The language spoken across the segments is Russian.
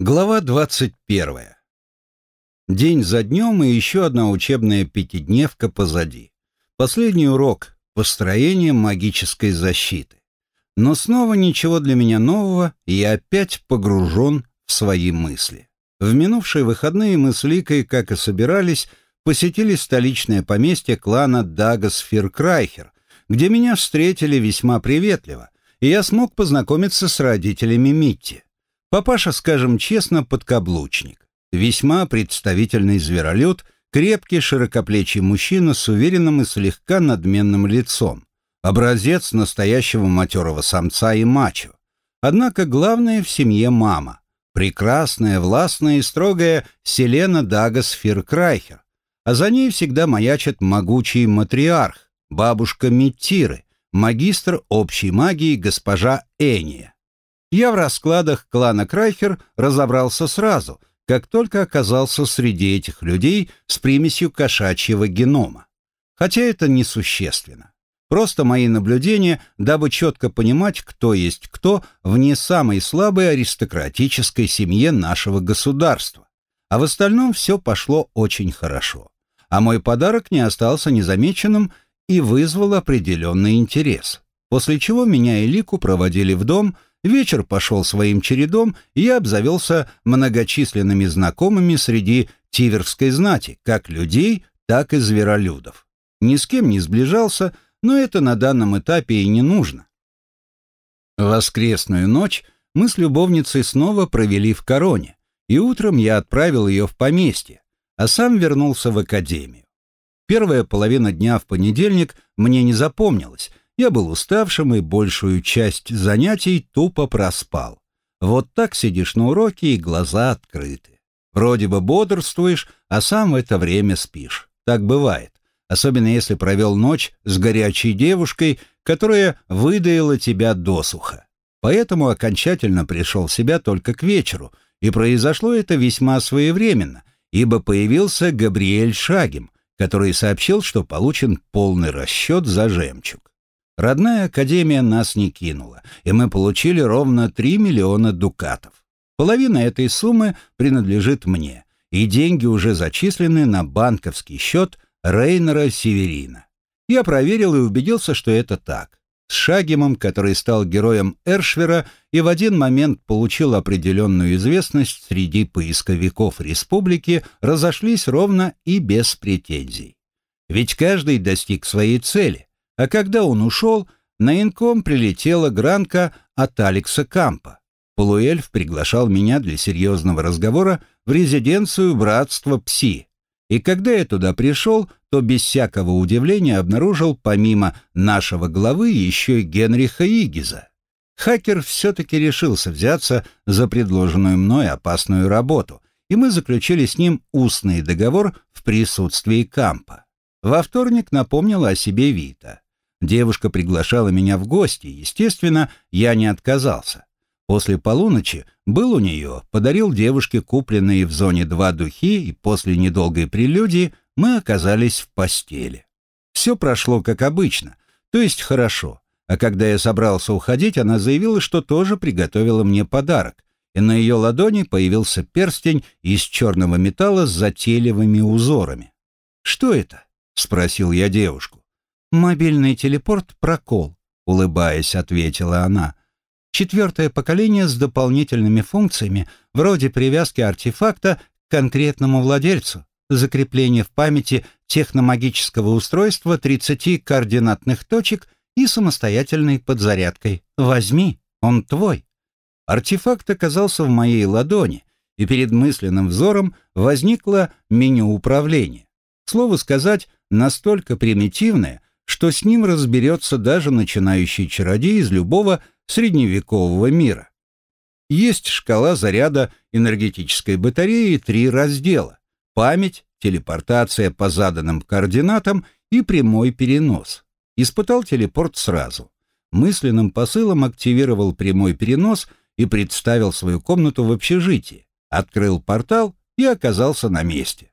Глава 21. День за днем и еще одна учебная пятидневка позади. Последний урок — построение магической защиты. Но снова ничего для меня нового, и я опять погружен в свои мысли. В минувшие выходные мы с Ликой, как и собирались, посетили столичное поместье клана Дагас Фиркрайхер, где меня встретили весьма приветливо, и я смог познакомиться с родителями Митти. Папаша, скажем честно, подкаблучник. Весьма представительный зверолюд, крепкий широкоплечий мужчина с уверенным и слегка надменным лицом. Образец настоящего матерого самца и мачо. Однако главное в семье мама. Прекрасная, властная и строгая Селена Дагас Фиркрайхер. А за ней всегда маячит могучий матриарх, бабушка Миттиры, магистр общей магии госпожа Эния. Я в раскладах клана Крайхер разобрался сразу, как только оказался среди этих людей с примесью кошачьего генома. Хотя это несущественно. Просто мои наблюдения, дабы четко понимать, кто есть кто в не самой слабой аристократической семье нашего государства. А в остальном все пошло очень хорошо. А мой подарок не остался незамеченным и вызвал определенный интерес. После чего меня и Лику проводили в дом, Вечер пошел своим чередом, и я обзавелся многочисленными знакомыми среди тиверской знати, как людей, так и зверолюдов. Ни с кем не сближался, но это на данном этапе и не нужно. Воскресную ночь мы с любовницей снова провели в Короне, и утром я отправил ее в поместье, а сам вернулся в академию. Первая половина дня в понедельник мне не запомнилась — я был уставшим и большую часть занятий тупо проспал. Вот так сидишь на уроке и глаза открыты. Вроде бы бодрствуешь, а сам в это время спишь. Так бывает. Особенно если провел ночь с горячей девушкой, которая выдаила тебя досуха. Поэтому окончательно пришел в себя только к вечеру, и произошло это весьма своевременно, ибо появился Габриэль Шагим, который сообщил, что получен полный расчет за жемчуг. Родная академия нас не кинула, и мы получили ровно 3 миллиона дукатов. Половина этой суммы принадлежит мне, и деньги уже зачислены на банковский счет Рейнера Северина. Я проверил и убедился, что это так. С Шагимом, который стал героем Эршвера и в один момент получил определенную известность среди поисковиков республики, разошлись ровно и без претензий. Ведь каждый достиг своей цели, а когда он ушел, на инком прилетела гранка от Алекса Кампа. Полуэльф приглашал меня для серьезного разговора в резиденцию Братства Пси. И когда я туда пришел, то без всякого удивления обнаружил помимо нашего главы еще и Генриха Игиза. Хакер все-таки решился взяться за предложенную мной опасную работу, и мы заключили с ним устный договор в присутствии Кампа. Во вторник напомнила о себе Вита. Девушка приглашала меня в гости, естественно, я не отказался. После полуночи был у нее, подарил девушке купленные в зоне два духи, и после недолгой прелюдии мы оказались в постели. Все прошло как обычно, то есть хорошо. А когда я собрался уходить, она заявила, что тоже приготовила мне подарок, и на ее ладони появился перстень из черного металла с затейливыми узорами. «Что это?» — спросил я девушку. «Мобильный телепорт «Прокол», — улыбаясь, ответила она. «Четвертое поколение с дополнительными функциями, вроде привязки артефакта к конкретному владельцу, закрепление в памяти техномагического устройства 30 координатных точек и самостоятельной подзарядкой. Возьми, он твой». Артефакт оказался в моей ладони, и перед мысленным взором возникло меню управления. Слово сказать, настолько примитивное, что с ним разберется даже начинающий чародей из любого средневекового мира. Есть шкала заряда энергетической батареи три раздела – память, телепортация по заданным координатам и прямой перенос. Испытал телепорт сразу. Мысленным посылом активировал прямой перенос и представил свою комнату в общежитии, открыл портал и оказался на месте.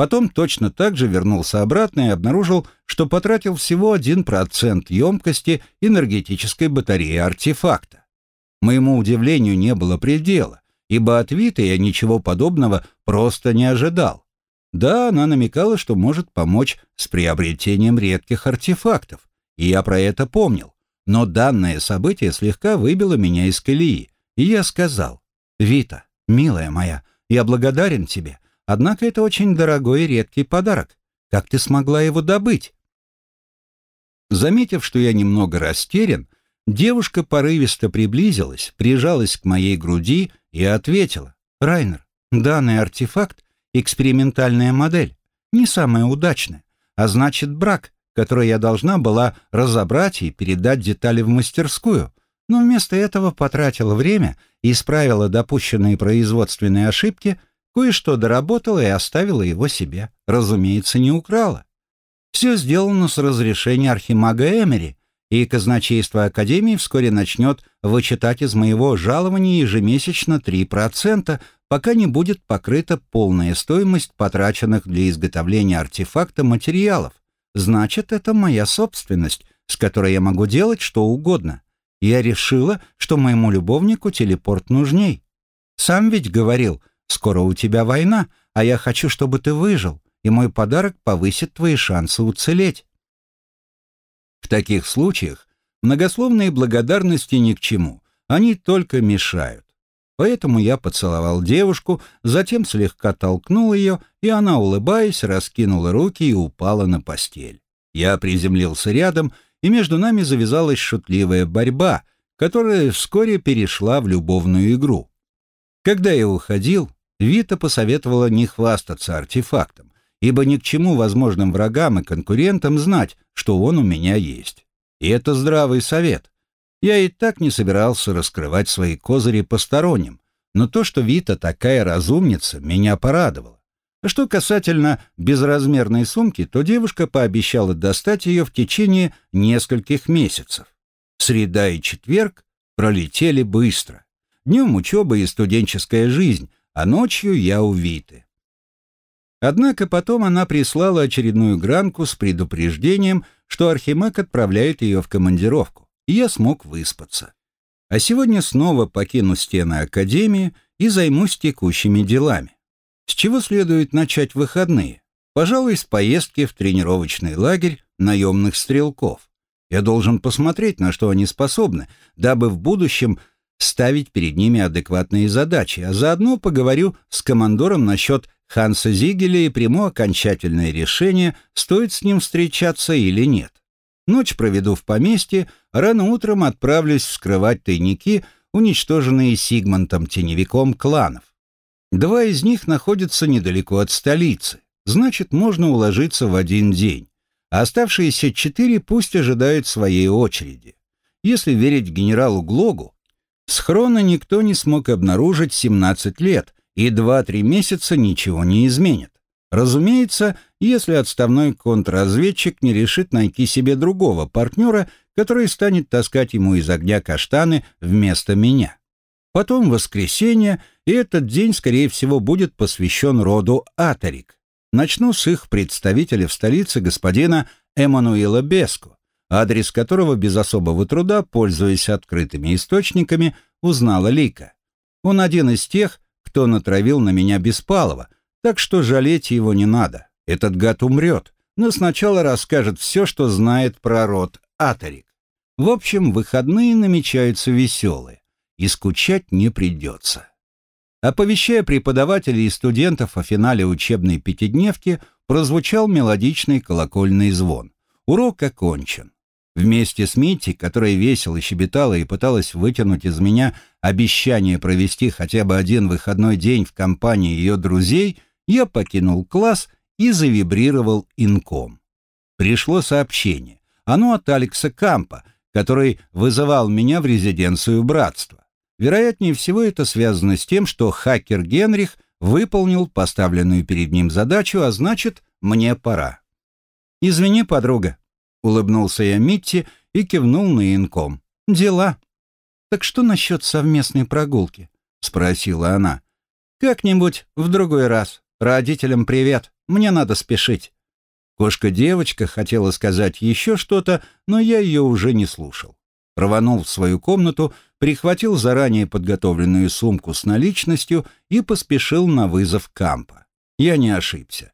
Потом точно так же вернулся обратно и обнаружил, что потратил всего 1% емкости энергетической батареи артефакта. Моему удивлению не было предела, ибо от Виты я ничего подобного просто не ожидал. Да, она намекала, что может помочь с приобретением редких артефактов, и я про это помнил. Но данное событие слегка выбило меня из колеи, и я сказал, «Вита, милая моя, я благодарен тебе, однако это очень дорогой и редкий подарок. Как ты смогла его добыть?» Заметив, что я немного растерян, девушка порывисто приблизилась, прижалась к моей груди и ответила, «Райнер, данный артефакт — экспериментальная модель, не самая удачная, а значит брак, который я должна была разобрать и передать детали в мастерскую, но вместо этого потратила время и исправила допущенные производственные ошибки, кое-что доработала и оставила его себе. Разумеется, не украла. Все сделано с разрешения архимага Эмери, и казначейство Академии вскоре начнет вычитать из моего жалования ежемесячно 3%, пока не будет покрыта полная стоимость потраченных для изготовления артефакта материалов. Значит, это моя собственность, с которой я могу делать что угодно. Я решила, что моему любовнику телепорт нужней. Сам ведь говорил, скоро у тебя война, а я хочу, чтобы ты выжил, и мой подарок повысит твои шансы уцелеть. В таких случаях многословные благодарности ни к чему, они только мешают. Поэтому я поцеловал девушку, затем слегка толкнул ее, и она, улыбаясь, раскинула руки и упала на постель. Я приземлился рядом, и между нами завязалась шутливая борьба, которая вскоре перешла в любовную игру. Когда я уходил, Вита посоветовала не хвастаться артефактом, ибо ни к чему возможным врагам и конкурентам знать, что он у меня есть. И это здравый совет. Я и так не собирался раскрывать свои козыри посторонним, но то, что Вита такая разумница, меня порадовало. А что касательно безразмерной сумки, то девушка пообещала достать ее в течение нескольких месяцев. Среда и четверг пролетели быстро. Днем учеба и студенческая жизнь, а ночью я у Виты. Однако потом она прислала очередную гранку с предупреждением, что Архимаг отправляет ее в командировку и я смог выспаться. А сегодня снова покину стены Академии и займусь текущими делами. С чего следует начать выходные? Пожалуй, с поездки в тренировочный лагерь наемных стрелков. Я должен посмотреть, на что они способны, дабы в будущем ставить перед ними адекватные задачи, а заодно поговорю с командором насчет Ханса Зигеля и приму окончательное решение, стоит с ним встречаться или нет. Ночь проведу в поместье, рано утром отправлюсь вскрывать тайники, уничтоженные Сигмантом теневиком кланов. Два из них находятся недалеко от столицы, значит, можно уложиться в один день. А оставшиеся четыре пусть ожидают своей очереди. Если верить генералу Глогу, схрона никто не смог обнаружить 17 лет, и 2-3 месяца ничего не изменит. Разумеется, если отставной контрразведчик не решит найти себе другого партнера, который станет таскать ему из огня каштаны вместо меня. Потом воскресенье, и этот день, скорее всего, будет посвящен роду Атарик. Начну с их представителя в столице господина Эммануила Беску, адрес которого без особого труда, пользуясь открытыми источниками, узнала Лика. Он один из тех, кто натравил на меня Беспалова — так что жалеть его не надо. Этот гад умрет, но сначала расскажет все, что знает про род Атарик. В общем, выходные намечаются веселые, и скучать не придется. Оповещая преподавателей и студентов о финале учебной пятидневки, прозвучал мелодичный колокольный звон. Урок окончен. Вместе с Митти, которая весело щебетала и пыталась вытянуть из меня обещание провести хотя бы один выходной день в компании ее друзей – я покинул класс и завибрировал инком. Пришло сообщение. Оно от Алекса Кампа, который вызывал меня в резиденцию братства. Вероятнее всего это связано с тем, что хакер Генрих выполнил поставленную перед ним задачу, а значит, мне пора. «Извини, подруга», — улыбнулся я Митти и кивнул на инком. «Дела». «Так что насчет совместной прогулки?» — спросила она. «Как-нибудь в другой раз», «Родителям привет, мне надо спешить». Кошка-девочка хотела сказать еще что-то, но я ее уже не слушал. Рванул в свою комнату, прихватил заранее подготовленную сумку с наличностью и поспешил на вызов Кампа. Я не ошибся.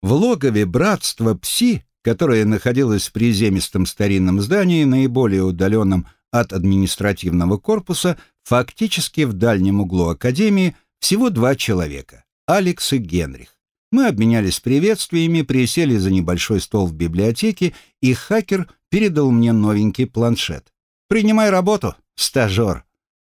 В логове братства Пси, которое находилось в приземистом старинном здании, наиболее удаленном от административного корпуса, фактически в дальнем углу Академии, всего два человека – Алекс и Генрих. Мы обменялись приветствиями, присели за небольшой стол в библиотеке, и хакер передал мне новенький планшет. «Принимай работу, стажер».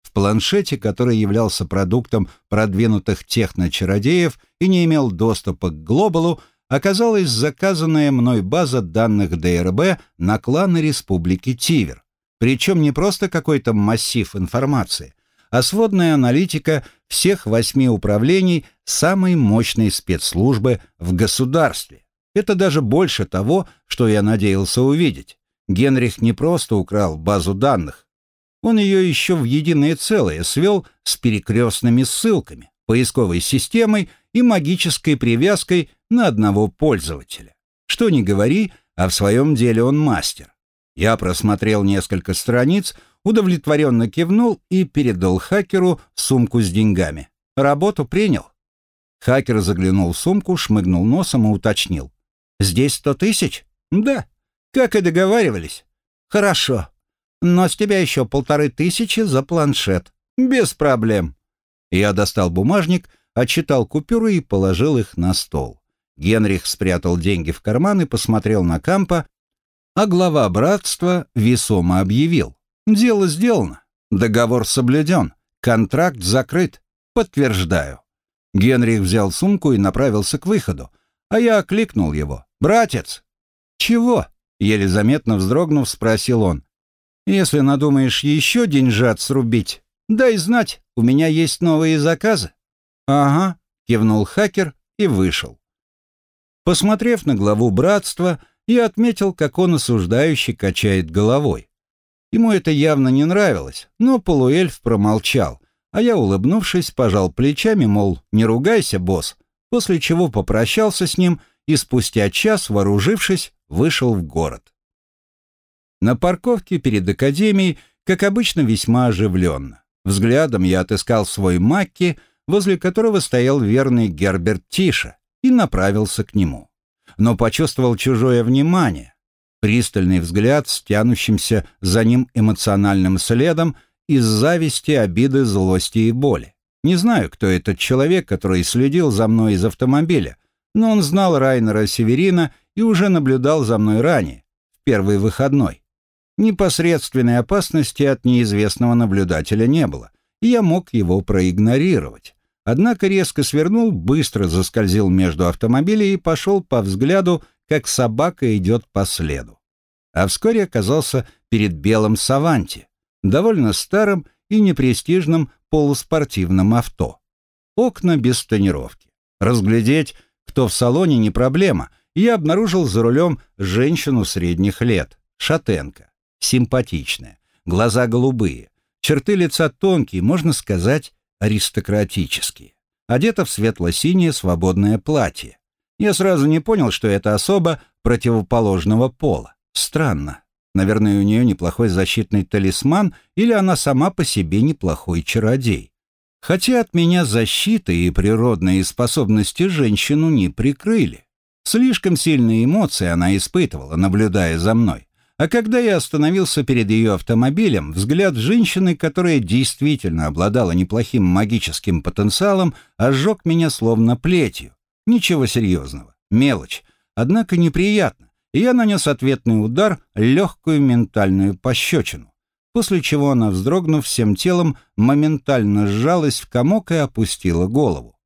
В планшете, который являлся продуктом продвинутых техночародеев и не имел доступа к глобалу, оказалась заказанная мной база данных ДРБ на кланы Республики Тивер. Причем не просто какой-то массив информации, а сводная аналитика всех восьми управлений самой мощной спецслужбы в государстве. Это даже больше того, что я надеялся увидеть. Генрих не просто украл базу данных, он ее еще в единое целое свел с перекрестными ссылками, поисковой системой и магической привязкой на одного пользователя. Что ни говори, а в своем деле он мастер. Я просмотрел несколько страниц, удовлетворенно кивнул и передал хакеру сумку с деньгами. Работу принял. Хакер заглянул в сумку, шмыгнул носом и уточнил. «Здесь сто тысяч?» «Да. Как и договаривались». «Хорошо. Но с тебя еще полторы тысячи за планшет. Без проблем». Я достал бумажник, отчитал купюры и положил их на стол. Генрих спрятал деньги в карман и посмотрел на Кампа, а глава братства весомо объявил. «Дело сделано. Договор соблюден. Контракт закрыт. Подтверждаю». Генрих взял сумку и направился к выходу, а я окликнул его. «Братец!» «Чего?» — еле заметно вздрогнув, спросил он. «Если надумаешь еще деньжат срубить, дай знать, у меня есть новые заказы». «Ага», — кивнул хакер и вышел. Посмотрев на главу братства, и отметил, как он осуждающе качает головой. Ему это явно не нравилось, но полуэльф промолчал, а я, улыбнувшись, пожал плечами, мол, не ругайся, босс, после чего попрощался с ним и спустя час, вооружившись, вышел в город. На парковке перед академией, как обычно, весьма оживленно. Взглядом я отыскал свой Макки, возле которого стоял верный Герберт Тиша, и направился к нему но почувствовал чужое внимание, пристальный взгляд с тянущимся за ним эмоциональным следом из зависти, обиды, злости и боли. Не знаю, кто этот человек, который следил за мной из автомобиля, но он знал Райнера Северина и уже наблюдал за мной ранее, в первый выходной. Непосредственной опасности от неизвестного наблюдателя не было, и я мог его проигнорировать. Однако резко свернул, быстро заскользил между автомобилей и пошел по взгляду, как собака идет по следу. А вскоре оказался перед белым Саванти, довольно старым и непрестижным полуспортивным авто. Окна без тонировки. Разглядеть, кто в салоне, не проблема. Я обнаружил за рулем женщину средних лет, шатенка, симпатичная, глаза голубые, черты лица тонкие, можно сказать, аристократические. Одета в светло-синее свободное платье. Я сразу не понял, что это особа противоположного пола. Странно. Наверное, у нее неплохой защитный талисман, или она сама по себе неплохой чародей. Хотя от меня защита и природные способности женщину не прикрыли. Слишком сильные эмоции она испытывала, наблюдая за мной. А когда я остановился перед ее автомобилем, взгляд женщины, которая действительно обладала неплохим магическим потенциалом, ожег меня словно плетью. Ничего серьезного, мелочь, однако неприятно, и я нанес ответный удар, легкую ментальную пощечину, после чего она, вздрогнув всем телом, моментально сжалась в комок и опустила голову.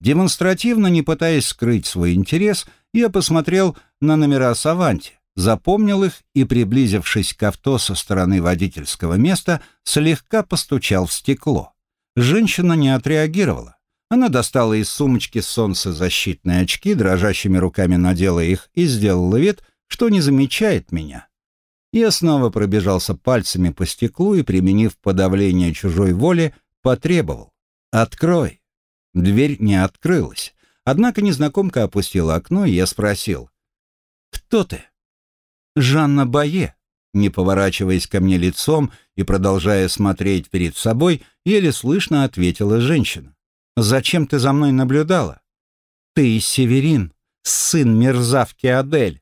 Демонстративно, не пытаясь скрыть свой интерес, я посмотрел на номера Саванти запомнил их и, приблизившись к авто со стороны водительского места, слегка постучал в стекло. Женщина не отреагировала. Она достала из сумочки солнцезащитные очки, дрожащими руками надела их и сделала вид, что не замечает меня. Я снова пробежался пальцами по стеклу и, применив подавление чужой воли, потребовал «Открой». Дверь не открылась. Однако незнакомка опустила окно, и я спросил «Кто ты?» «Жанна Бае», — не поворачиваясь ко мне лицом и продолжая смотреть перед собой, еле слышно ответила женщина. «Зачем ты за мной наблюдала?» «Ты Северин, сын мерзавки Адель.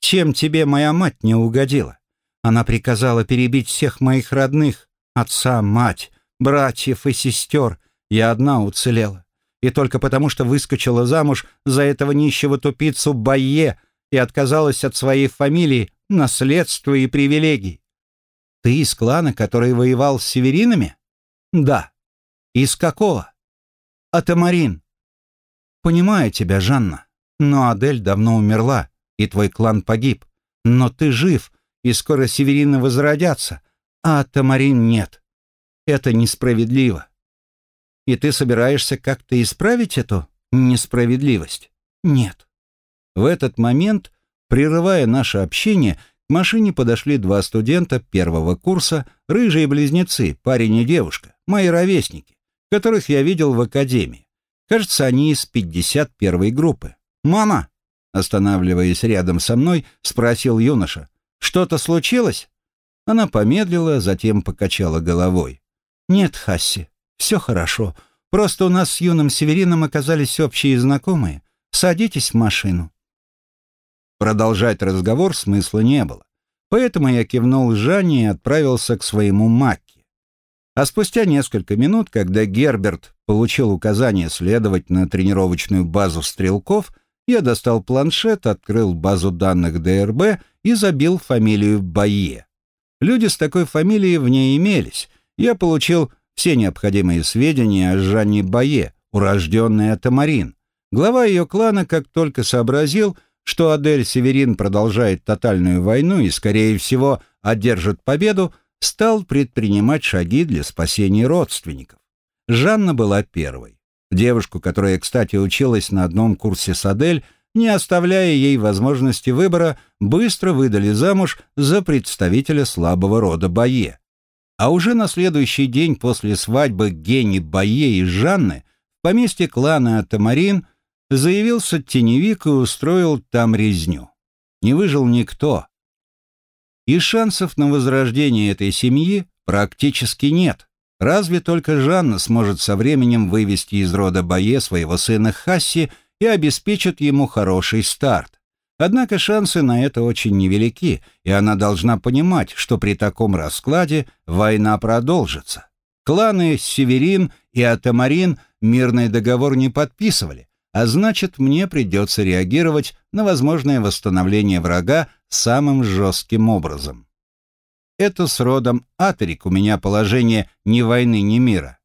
Чем тебе моя мать не угодила? Она приказала перебить всех моих родных, отца, мать, братьев и сестер. Я одна уцелела. И только потому, что выскочила замуж за этого нищего тупицу Байе и отказалась от своей фамилии, наследства и привилегий. Ты из клана, который воевал с северинами? Да. Из какого? Атамарин. Понимаю тебя, Жанна. Но Адель давно умерла, и твой клан погиб. Но ты жив, и скоро северины возродятся, а Атамарин нет. Это несправедливо. И ты собираешься как-то исправить эту несправедливость? Нет. В этот момент Прерывая наше общение, к машине подошли два студента первого курса, рыжие близнецы, парень и девушка, мои ровесники, которых я видел в академии. Кажется, они из 51-й группы. «Мама!» Останавливаясь рядом со мной, спросил юноша. «Что-то случилось?» Она помедлила, затем покачала головой. «Нет, Хасси, все хорошо. Просто у нас с юным Северином оказались общие знакомые. Садитесь в машину». Продолжать разговор смысла не было. Поэтому я кивнул Жанне и отправился к своему Макке. А спустя несколько минут, когда Герберт получил указание следовать на тренировочную базу стрелков, я достал планшет, открыл базу данных ДРБ и забил фамилию Байе. Люди с такой фамилией в ней имелись. Я получил все необходимые сведения о Жанне Бае, урожденная Тамарин. Глава ее клана, как только сообразил, что Адель Северин продолжает тотальную войну и, скорее всего, одержит победу, стал предпринимать шаги для спасения родственников. Жанна была первой. Девушку, которая, кстати, училась на одном курсе с Адель, не оставляя ей возможности выбора, быстро выдали замуж за представителя слабого рода Бае. А уже на следующий день после свадьбы Гени Бае и Жанны в поместье клана Тамарин – Заявился теневик и устроил там резню. Не выжил никто. И шансов на возрождение этой семьи практически нет. Разве только Жанна сможет со временем вывести из рода Бае своего сына Хасси и обеспечит ему хороший старт. Однако шансы на это очень невелики, и она должна понимать, что при таком раскладе война продолжится. Кланы Северин и Атамарин мирный договор не подписывали, а значит, мне придется реагировать на возможное восстановление врага самым жестким образом. Это с родом Атерик у меня положение ни войны, ни мира.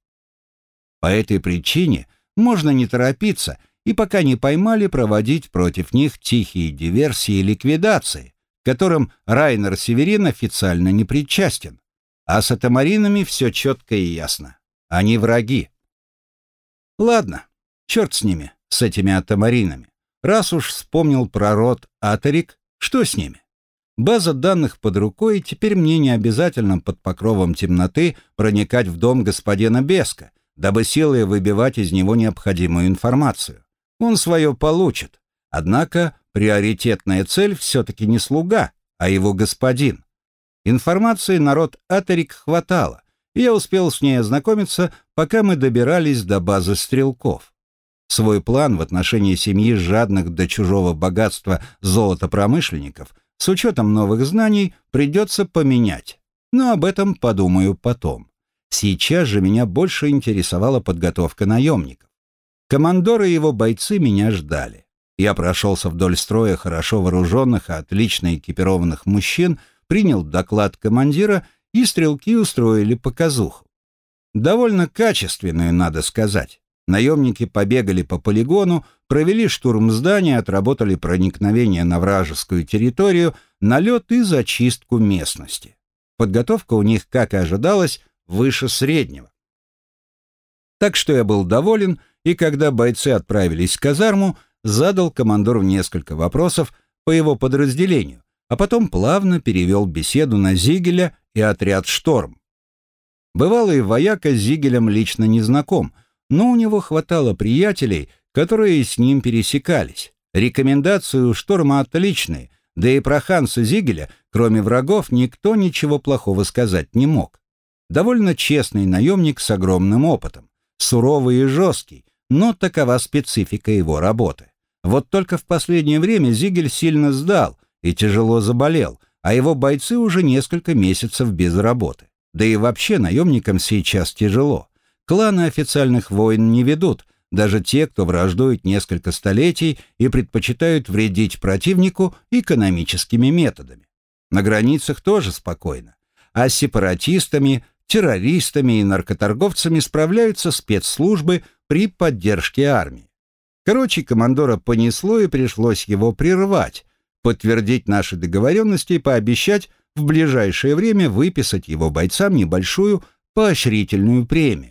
По этой причине можно не торопиться и пока не поймали проводить против них тихие диверсии и ликвидации, к которым Райнер Северин официально не причастен. А с атомаринами все четко и ясно. Они враги. Ладно, черт с ними с этими атомаринами. Раз уж вспомнил про род Атерик, что с ними? База данных под рукой, и теперь мне не обязательно под покровом темноты проникать в дом господина Беска, дабы силой выбивать из него необходимую информацию. Он свое получит. Однако приоритетная цель все-таки не слуга, а его господин. Информации народ Атерик хватало, и я успел с ней ознакомиться, пока мы добирались до базы стрелков. Свой план в отношении семьи жадных до чужого богатства золотопромышленников с учетом новых знаний придется поменять. Но об этом подумаю потом. Сейчас же меня больше интересовала подготовка наемников. Командоры и его бойцы меня ждали. Я прошелся вдоль строя хорошо вооруженных и отлично экипированных мужчин, принял доклад командира, и стрелки устроили показуху. Довольно качественную, надо сказать. Наемники побегали по полигону, провели штурм здания, отработали проникновение на вражескую территорию, налет и зачистку местности. Подготовка у них, как и ожидалось, выше среднего. Так что я был доволен, и когда бойцы отправились в казарму, задал командору несколько вопросов по его подразделению, а потом плавно перевел беседу на Зигеля и отряд «Шторм». Бывалый вояка с Зигелем лично не знаком — но у него хватало приятелей, которые с ним пересекались. Рекомендации у Шторма отличные, Да и про Ханса Зигеля, кроме врагов, никто ничего плохого сказать не мог. Довольно честный наемник с огромным опытом, суровый и жесткий, но такова специфика его работы. Вот только в последнее время Зигель сильно сдал и тяжело заболел, а его бойцы уже несколько месяцев без работы. Да и вообще наемникам сейчас тяжело. Кланы официальных войн не ведут, даже те, кто враждует несколько столетий и предпочитают вредить противнику экономическими методами. На границах тоже спокойно. А с сепаратистами, террористами и наркоторговцами справляются спецслужбы при поддержке армии. Короче, командора понесло и пришлось его прервать, подтвердить наши договоренности и пообещать в ближайшее время выписать его бойцам небольшую поощрительную премию.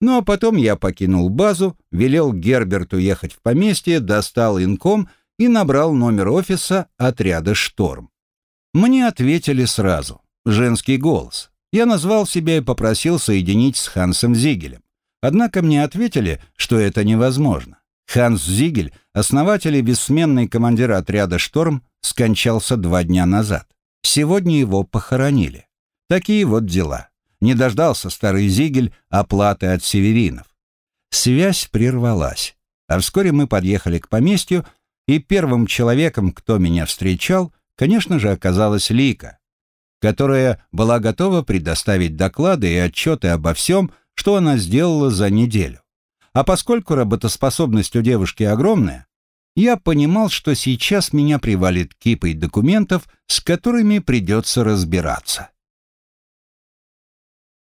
Ну а потом я покинул базу, велел Герберту ехать в поместье, достал инком и набрал номер офиса отряда «Шторм». Мне ответили сразу. Женский голос. Я назвал себя и попросил соединить с Хансом Зигелем. Однако мне ответили, что это невозможно. Ханс Зигель, основатель и бессменный командир отряда «Шторм», скончался два дня назад. Сегодня его похоронили. Такие вот дела. Не дождался старый Зигель оплаты от северинов. Связь прервалась. А вскоре мы подъехали к поместью, и первым человеком, кто меня встречал, конечно же, оказалась Лика, которая была готова предоставить доклады и отчеты обо всем, что она сделала за неделю. А поскольку работоспособность у девушки огромная, я понимал, что сейчас меня привалит кипой документов, с которыми придется разбираться.